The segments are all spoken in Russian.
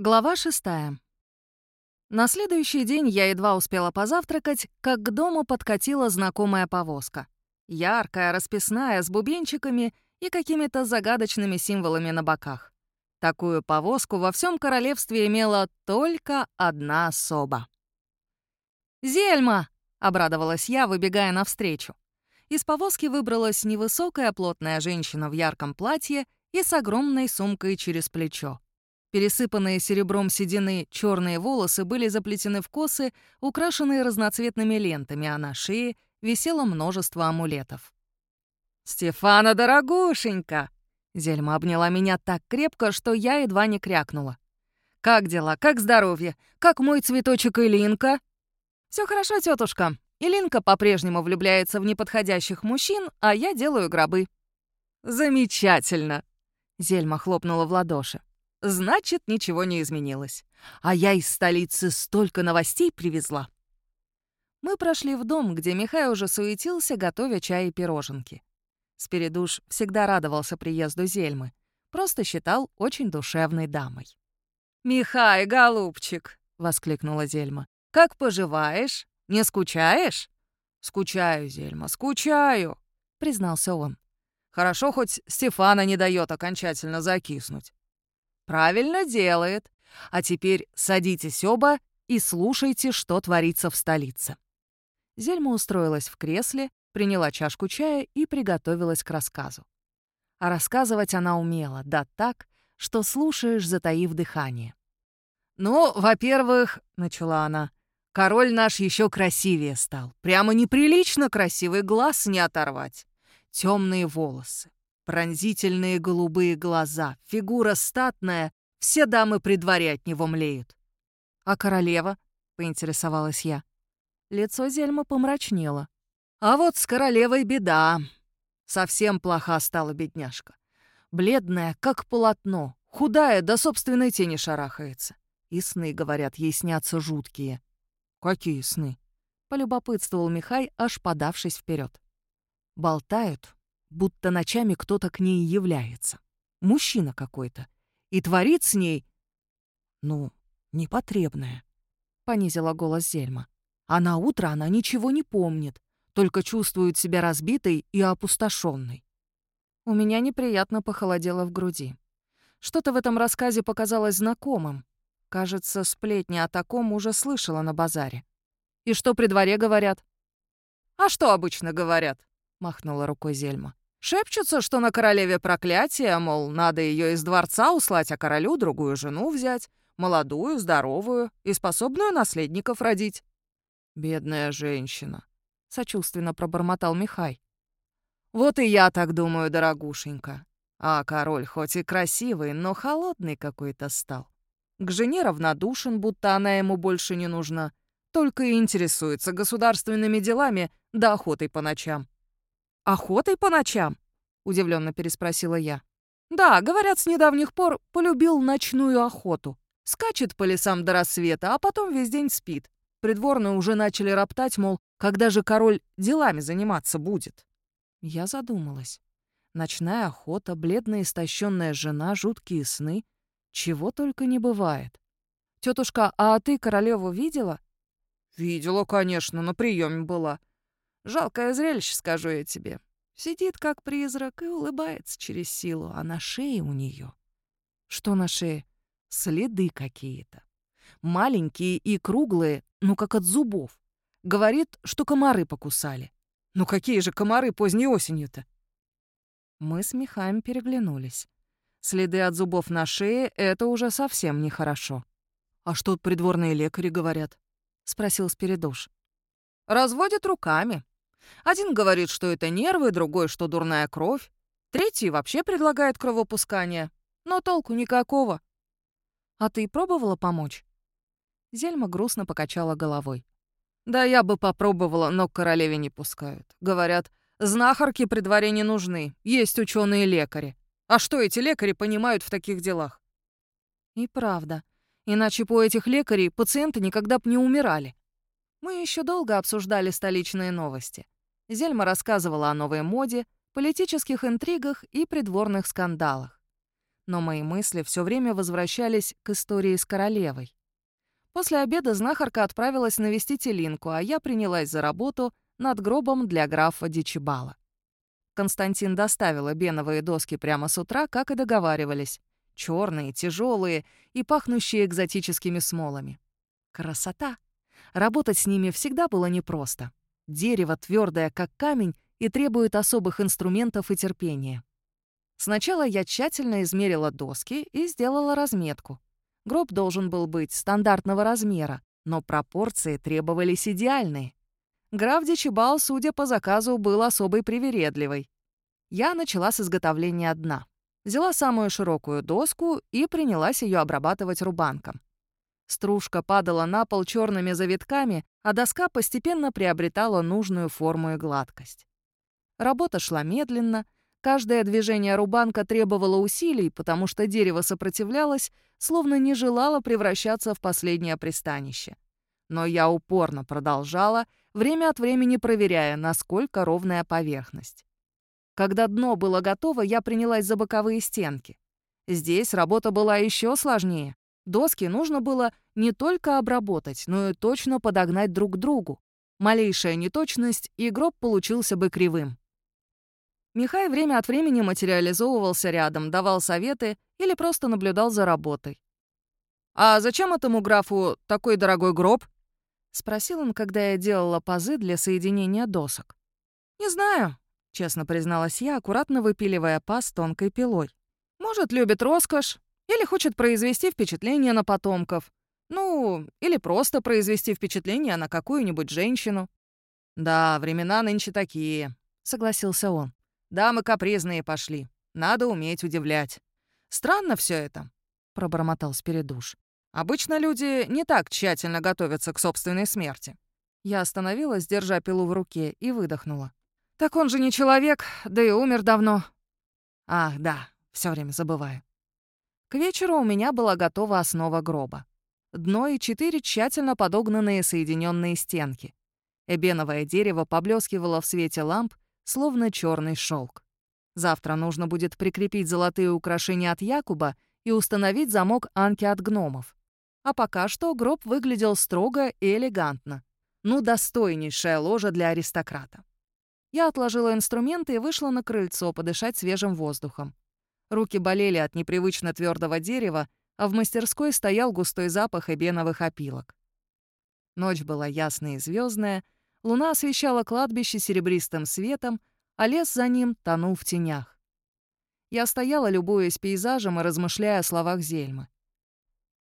Глава шестая. На следующий день я едва успела позавтракать, как к дому подкатила знакомая повозка. Яркая, расписная, с бубенчиками и какими-то загадочными символами на боках. Такую повозку во всем королевстве имела только одна особа. «Зельма!» — обрадовалась я, выбегая навстречу. Из повозки выбралась невысокая плотная женщина в ярком платье и с огромной сумкой через плечо. Пересыпанные серебром седины черные волосы были заплетены в косы, украшенные разноцветными лентами, а на шее висело множество амулетов. «Стефана, дорогушенька!» Зельма обняла меня так крепко, что я едва не крякнула. «Как дела? Как здоровье? Как мой цветочек Илинка?» Все хорошо, тетушка. Илинка по-прежнему влюбляется в неподходящих мужчин, а я делаю гробы». «Замечательно!» Зельма хлопнула в ладоши. Значит, ничего не изменилось. А я из столицы столько новостей привезла. Мы прошли в дом, где Михай уже суетился, готовя чай и пироженки. Спиридуш всегда радовался приезду Зельмы. Просто считал очень душевной дамой. «Михай, голубчик!» — воскликнула Зельма. «Как поживаешь? Не скучаешь?» «Скучаю, Зельма, скучаю!» — признался он. «Хорошо, хоть Стефана не дает окончательно закиснуть. Правильно делает. А теперь садитесь оба и слушайте, что творится в столице. Зельма устроилась в кресле, приняла чашку чая и приготовилась к рассказу. А рассказывать она умела, да так, что слушаешь, затаив дыхание. «Ну, во-первых, — начала она, — король наш еще красивее стал. Прямо неприлично красивый глаз не оторвать. Темные волосы, Пронзительные голубые глаза, фигура статная, все дамы при дворе от него млеют. «А королева?» — поинтересовалась я. Лицо Зельма помрачнело. «А вот с королевой беда. Совсем плоха стала бедняжка. Бледная, как полотно, худая, до собственной тени шарахается. И сны, говорят, ей снятся жуткие». «Какие сны?» — полюбопытствовал Михай, аж подавшись вперед. «Болтают, будто ночами кто-то к ней является. Мужчина какой-то. И творит с ней... Ну, непотребное. Понизила голос Зельма. А на утро она ничего не помнит, только чувствует себя разбитой и опустошенной. У меня неприятно похолодело в груди. Что-то в этом рассказе показалось знакомым. Кажется, сплетни о таком уже слышала на базаре. И что при дворе говорят? «А что обычно говорят?» — махнула рукой Зельма. Шепчутся, что на королеве проклятие, мол, надо ее из дворца услать, а королю другую жену взять, молодую, здоровую и способную наследников родить. «Бедная женщина», — сочувственно пробормотал Михай. «Вот и я так думаю, дорогушенька. А король хоть и красивый, но холодный какой-то стал. К жене равнодушен, будто она ему больше не нужна. Только и интересуется государственными делами да охотой по ночам. «Охотой по ночам?» — удивленно переспросила я. «Да, говорят, с недавних пор полюбил ночную охоту. Скачет по лесам до рассвета, а потом весь день спит. Придворные уже начали роптать, мол, когда же король делами заниматься будет?» Я задумалась. Ночная охота, бледная истощенная жена, жуткие сны. Чего только не бывает. Тетушка, а ты королеву видела? Видела, конечно, на приеме была. Жалкое зрелище, скажу я тебе. Сидит как призрак и улыбается через силу, а на шее у нее. Что на шее? Следы какие-то. Маленькие и круглые, ну как от зубов. Говорит, что комары покусали. Ну какие же комары поздней осенью-то? Мы с Михаем переглянулись. Следы от зубов на шее — это уже совсем нехорошо. «А что придворные лекари говорят?» — спросил Спиридуш. «Разводят руками. Один говорит, что это нервы, другой, что дурная кровь. Третий вообще предлагает кровопускание. Но толку никакого. А ты пробовала помочь? Зельма грустно покачала головой. Да я бы попробовала, но к королеве не пускают. Говорят, знахарки при дворе не нужны, есть ученые лекари. А что эти лекари понимают в таких делах? И правда. Иначе по этих лекарей пациенты никогда б не умирали. Мы еще долго обсуждали столичные новости. Зельма рассказывала о новой моде, политических интригах и придворных скандалах. Но мои мысли все время возвращались к истории с королевой. После обеда знахарка отправилась навестить Элинку, а я принялась за работу над гробом для графа Дичибала. Константин доставил беновые доски прямо с утра, как и договаривались. Черные, тяжелые и пахнущие экзотическими смолами. Красота! Работать с ними всегда было непросто. Дерево твердое, как камень, и требует особых инструментов и терпения. Сначала я тщательно измерила доски и сделала разметку. Гроб должен был быть стандартного размера, но пропорции требовались идеальные. Граф Дичибал, судя по заказу, был особой привередливой. Я начала с изготовления дна. Взяла самую широкую доску и принялась ее обрабатывать рубанком. Стружка падала на пол черными завитками, а доска постепенно приобретала нужную форму и гладкость. Работа шла медленно, каждое движение рубанка требовало усилий, потому что дерево сопротивлялось, словно не желало превращаться в последнее пристанище. Но я упорно продолжала, время от времени проверяя, насколько ровная поверхность. Когда дно было готово, я принялась за боковые стенки. Здесь работа была еще сложнее. Доски нужно было не только обработать, но и точно подогнать друг к другу. Малейшая неточность, и гроб получился бы кривым. Михай время от времени материализовывался рядом, давал советы или просто наблюдал за работой. «А зачем этому графу такой дорогой гроб?» — спросил он, когда я делала пазы для соединения досок. «Не знаю», — честно призналась я, аккуратно выпиливая паз тонкой пилой. «Может, любит роскошь, или хочет произвести впечатление на потомков. Ну, или просто произвести впечатление на какую-нибудь женщину». «Да, времена нынче такие», — согласился он. Дамы капризные пошли. Надо уметь удивлять. Странно все это, пробормотал Спиридуш. Обычно люди не так тщательно готовятся к собственной смерти. Я остановилась, держа пилу в руке, и выдохнула. Так он же не человек, да и умер давно. Ах, да, все время забываю. К вечеру у меня была готова основа гроба. Дно и четыре тщательно подогнанные соединенные стенки. Эбеновое дерево поблескивало в свете ламп, словно черный шелк. Завтра нужно будет прикрепить золотые украшения от Якуба и установить замок Анки от гномов. А пока что гроб выглядел строго и элегантно. Ну, достойнейшая ложа для аристократа. Я отложила инструменты и вышла на крыльцо подышать свежим воздухом. Руки болели от непривычно твердого дерева, а в мастерской стоял густой запах эбеновых опилок. Ночь была ясная и звездная, Луна освещала кладбище серебристым светом, а лес за ним тонул в тенях. Я стояла, любуясь пейзажем и размышляя о словах Зельмы.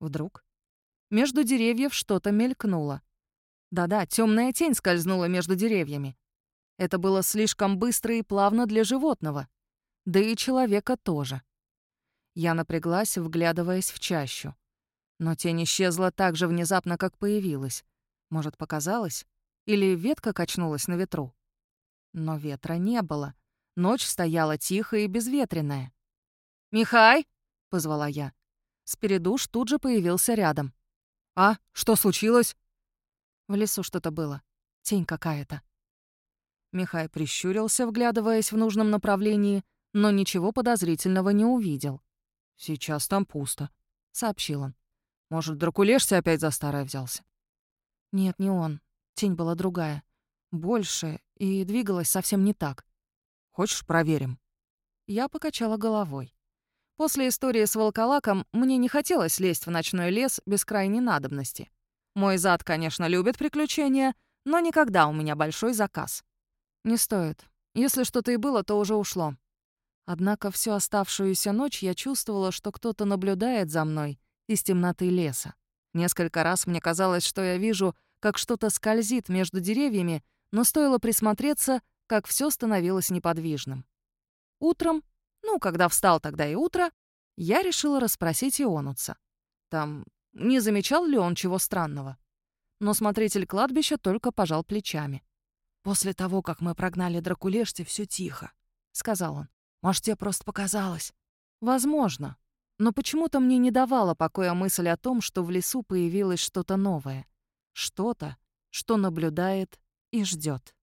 Вдруг между деревьев что-то мелькнуло. Да-да, темная тень скользнула между деревьями. Это было слишком быстро и плавно для животного. Да и человека тоже. Я напряглась, вглядываясь в чащу. Но тень исчезла так же внезапно, как появилась. Может, показалось? Или ветка качнулась на ветру? Но ветра не было. Ночь стояла тихая и безветренная. «Михай!» — позвала я. Спиридуш тут же появился рядом. «А, что случилось?» В лесу что-то было. Тень какая-то. Михай прищурился, вглядываясь в нужном направлении, но ничего подозрительного не увидел. «Сейчас там пусто», — сообщил он. «Может, Дракулешься опять за старое взялся?» «Нет, не он. Тень была другая, больше и двигалась совсем не так. «Хочешь, проверим?» Я покачала головой. После истории с волколаком мне не хотелось лезть в ночной лес без крайней надобности. Мой зад, конечно, любит приключения, но никогда у меня большой заказ. Не стоит. Если что-то и было, то уже ушло. Однако всю оставшуюся ночь я чувствовала, что кто-то наблюдает за мной из темноты леса. Несколько раз мне казалось, что я вижу как что-то скользит между деревьями, но стоило присмотреться, как все становилось неподвижным. Утром, ну, когда встал тогда и утро, я решила расспросить Ионуца. Там не замечал ли он чего странного? Но смотритель кладбища только пожал плечами. «После того, как мы прогнали Дракулешти, все тихо», — сказал он. «Может, тебе просто показалось?» «Возможно. Но почему-то мне не давала покоя мысль о том, что в лесу появилось что-то новое — что-то, что наблюдает и ждет.